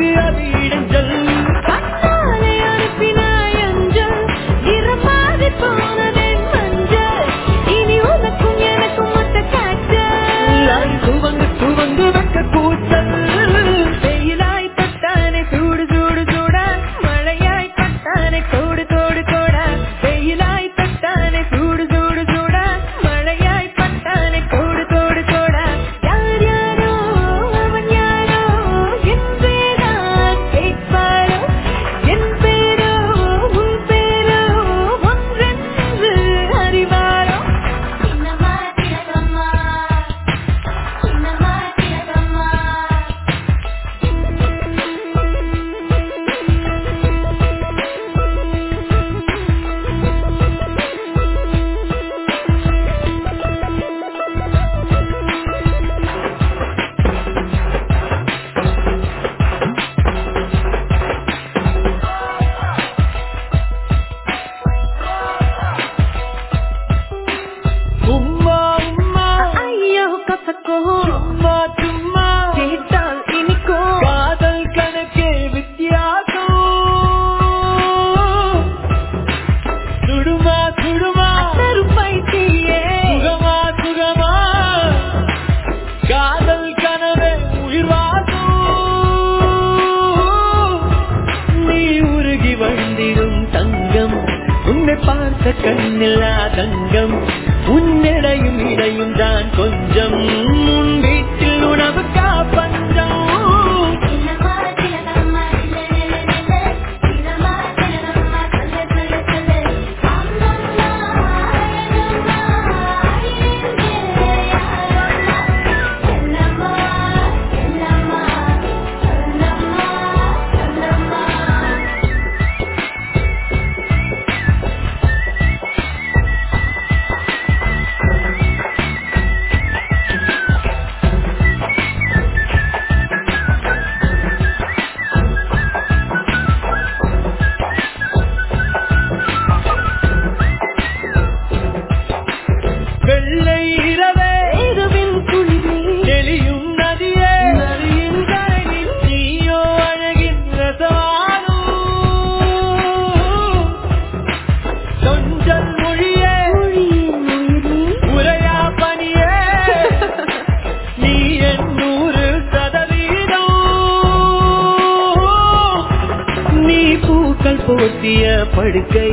Christianity. ஒட்டிய படுக்கை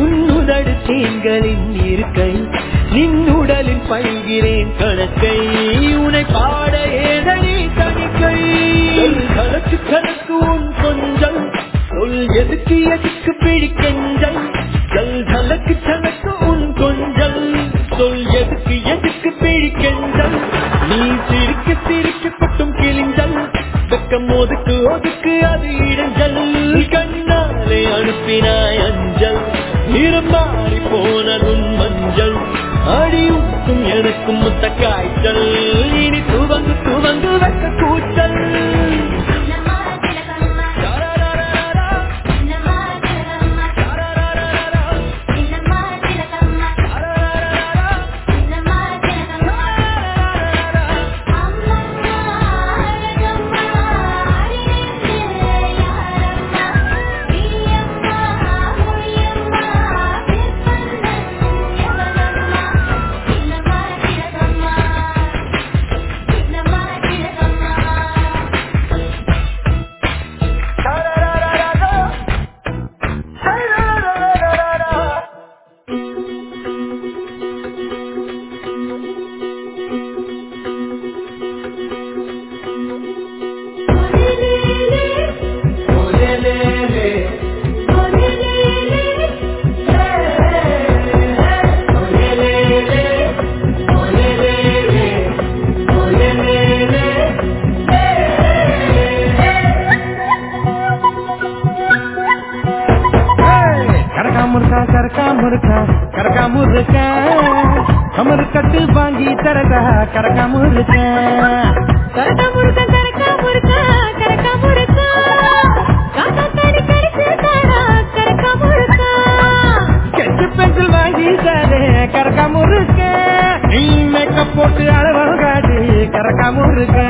உன்னுதடு தேன்களின் இருக்கை. நின்னுடலில் பயில்கிறேன் கணக்கை உனை பாட ஏதனி தணிக்கை. கணக்கு கணக்கு உன் கொஞ்சம் சொல் எதுக்கு எதுக்கு பிடிக்கெஞ்சல் கல் கலக்கு கணக்கு உன் கொஞ்சல் சொல் எதுக்கு எதுக்கு பிடிக்கெஞ்சல் நீ சிரிக்க சிரிக்க பட்டும் கிழிஞ்சல் வெக்கம் ஒதுக்கு ஒதுக்கு அது இடைஞ்சல். கண் கண்ணாலே அனுப்பினாய் அஞ்சல். நிறம் போனதும் மஞ்சள். அடியுக்கும் எனக்கும் முத்த காய்ச்சல் இனி துவங்கு துவங்கு வெக்க கூச்சல். கரகா முருகா கமரு கட்டு வாங்கி தரதா கரகா முருகா கரக்கா முறுக்க கரக்கா முறுக்க கரக்கா முறுக்க. காக்கா கடி கடிச்சு தாடா கரக்கா முறுக்க. கெட்டு பென்சில் வாங்கி தரே கரகா முருகா நீ மேக்கப் போட்டு அளவு காட்டி கரகா முருகா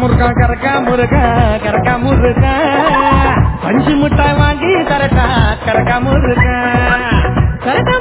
முருகா கரக்கா முருகா கரக்கா முருகா. பஞ்சு முட்டாய் வாங்கி தரட்டா கரக்கா முருகா. கரக்கா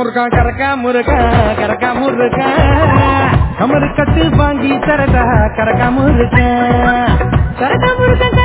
முருகா கரக்கா முருகா கரக்கா முருகா. கமரு கட்டு வாங்கி தரதா கரக்கா முருகா. கரக்கா முருகா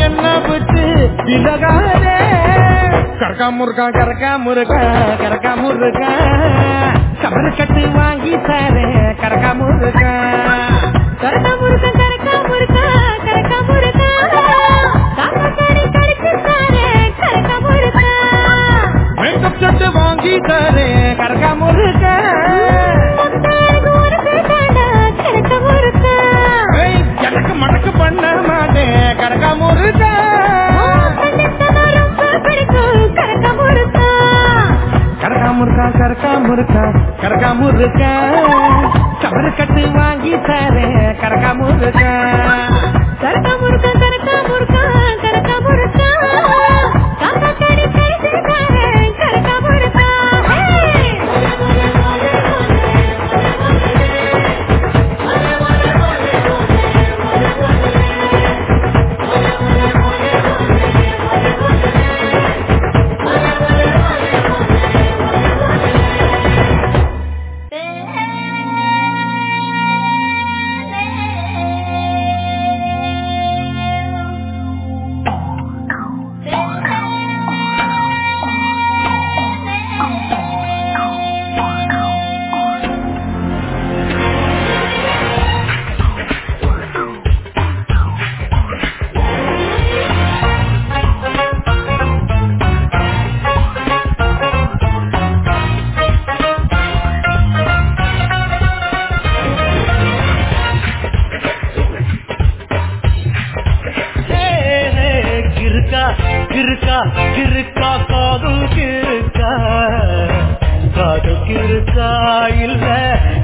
என்ன விட்டு விலகாதே கரக்கா முருகா கரக்கா முருகா கரக்கா முருகா கபரு கட்டு வாங்கி தரே கரக்கா முருகா கரக்கா முருகா கரக்கா முருகா கரக்கா முறுக்க வாங்கி தரே கரக்கா முருகா மாட்டேன் கரக்கா முருகா கரகா முருகா கரகா முருகா கரகா முருகா கபரு கட்டு வாங்கி தரே கரகா முருகா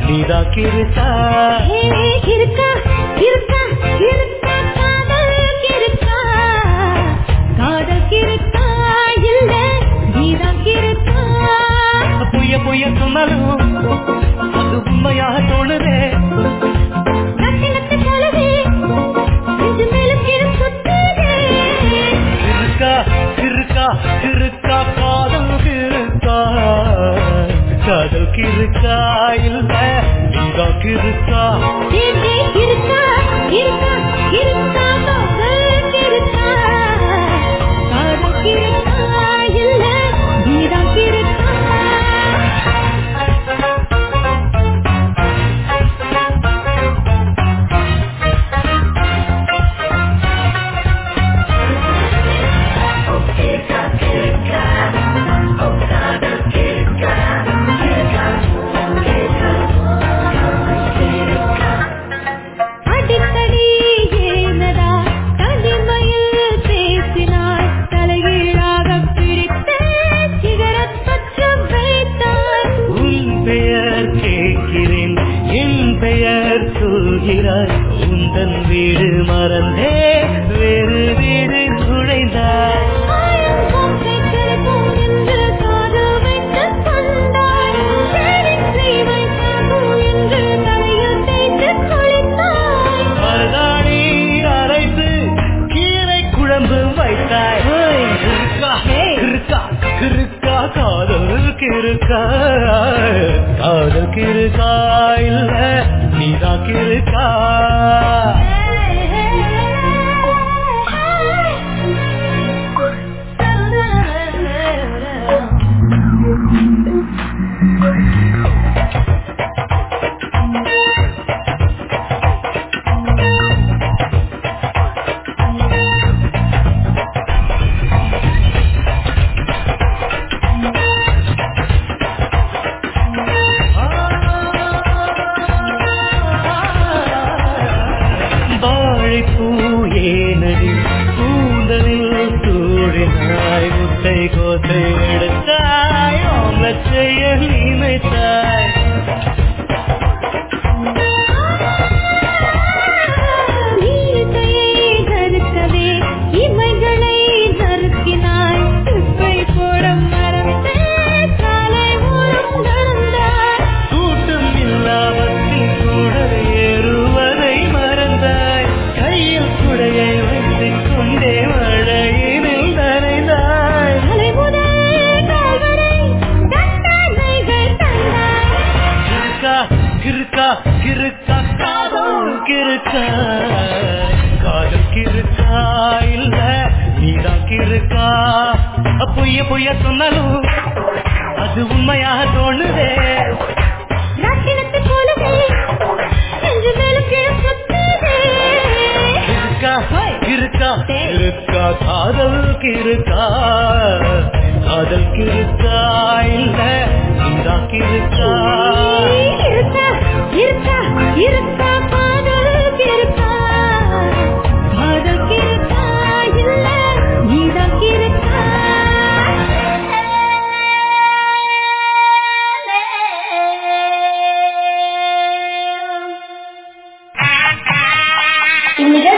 நீதா கிருத்தா. கிருத்தா கிருத்தா கிருத்தா காதல் கிருத்தா. காதல் கிருத்தா இல்ல நீதா கிருத்தா. புய புய சுமரும் அது உண்மையாக தோணுதே. இருக்கா இல்ல இருக்கா இருக்கா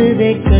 देख